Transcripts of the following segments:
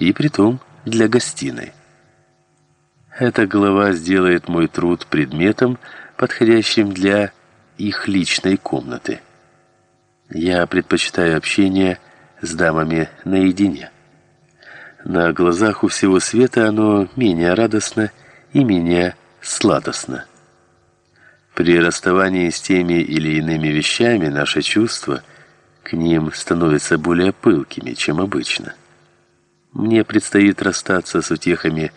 и притом для гостиной. Эта глава сделает мой труд предметом, подходящим для их личной комнаты. Я предпочитаю общение с дамами наедине. На глазах у всего света оно менее радостно и менее сладостно. При расставании с теми или иными вещами наши чувства к ним становятся более пылкими, чем обычно. Мне предстоит расстаться с утехами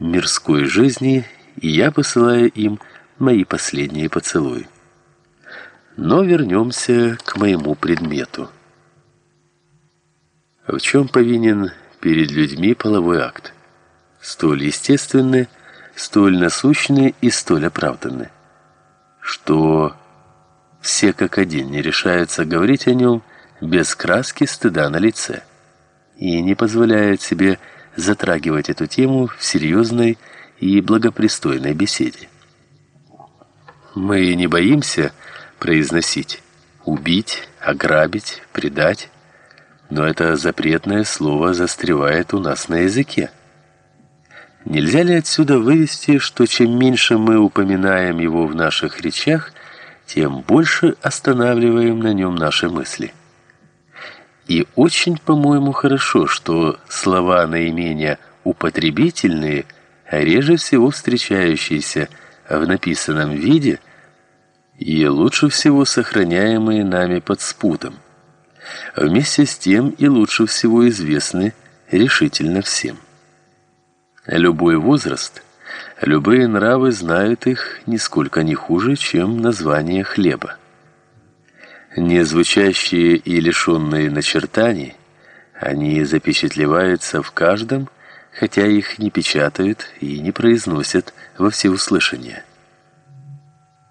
мирской жизни, и я посылаю им мои последние поцелуи. Но вернемся к моему предмету. В чем повинен перед людьми половой акт? Столь естественный, столь насущный и столь оправданный, что все как один не решаются говорить о нем без краски стыда на лице и не позволяют себе затрагивать эту тему в серьезной и благопристойной беседе. Мы не боимся произносить убить, ограбить, предать, но это запретное слово застревает у нас на языке. Нельзя ли отсюда вывести, что чем меньше мы упоминаем его в наших речах, тем больше останавливаем на нем наши мысли? И очень, по-моему, хорошо, что слова наименее употребительные, а реже всего встречающиеся в написанном виде, и лучше всего сохраняемые нами под спутом. Вместе с тем и лучше всего известны решительно всем. Любой возраст, любые нравы знают их нисколько не хуже, чем название хлеба. Не звучащие и лишенные начертаний, они запечатлеваются в каждом, хотя их не печатают и не произносят во всеуслышание.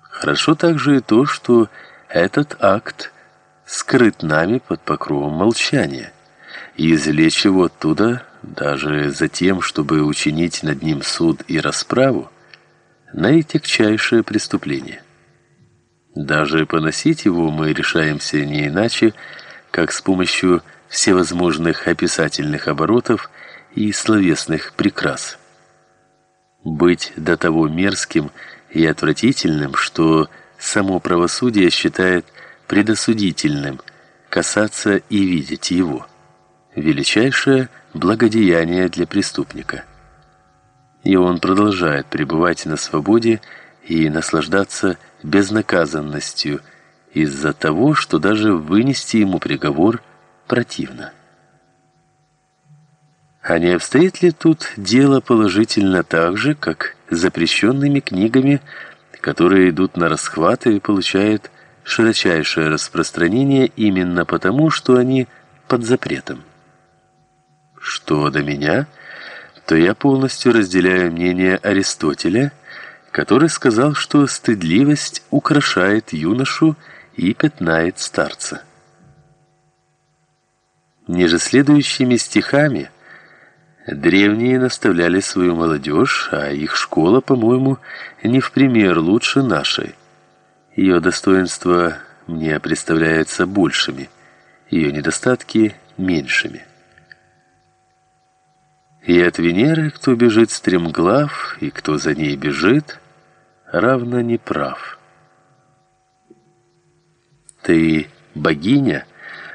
Хорошо также и то, что этот акт скрыт нами под покровом молчания, и извлечь его оттуда даже за тем, чтобы учинить над ним суд и расправу, наитягчайшее преступление. Даже поносить его мы решаемся не иначе, как с помощью всевозможных описательных оборотов и словесных прикрас. Быть до того мерзким и отвратительным, что само правосудие считает предосудительным касаться и видеть его величайшее благодеяние для преступника. И он продолжает пребывать на свободе и наслаждаться безнаказанностью из-за того, что даже вынести ему приговор противно. А не обстоит ли тут дело положительно так же, как запрещенными книгами, которые идут на расхват и получают широчайшее распространение именно потому, что они под запретом? Что до меня, то я полностью разделяю мнение Аристотеля, который сказал, что стыдливость украшает юношу и пятнает старца. Ниже следующими стихами древние наставляли свою молодежь, а их школа, по-моему, не в пример лучше нашей. Ее достоинства мне представляются большими, ее недостатки меньшими. И от Венеры, кто бежит стремглав, и кто за ней бежит, равно неправ. Ты, богиня,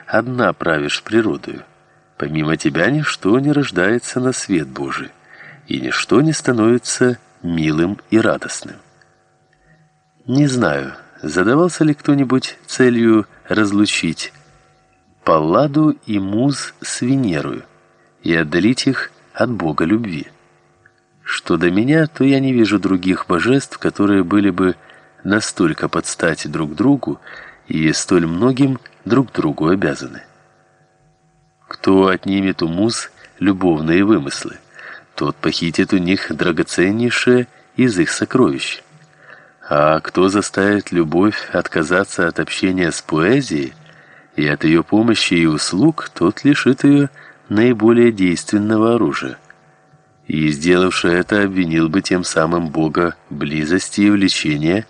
одна правишь природою. Помимо тебя ничто не рождается на свет Божий, и ничто не становится милым и радостным. Не знаю, задавался ли кто-нибудь целью разлучить Палладу и Муз с Венерою и отдалить их от Бога любви. Что до меня, то я не вижу других божеств, которые были бы настолько под стать друг другу и столь многим друг другу обязаны. Кто отнимет у муз любовные вымыслы, тот похитит у них драгоценнейшее из их сокровищ. А кто заставит любовь отказаться от общения с поэзией и от ее помощи и услуг, тот лишит ее наиболее действенного оружия. И сделавший это обвинил бы тем самым Бога близости и влечения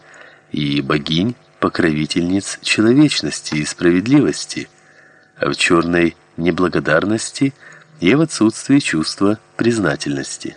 и богинь покровительниц человечности и справедливости, а в черной неблагодарности и в отсутствии чувства признательности.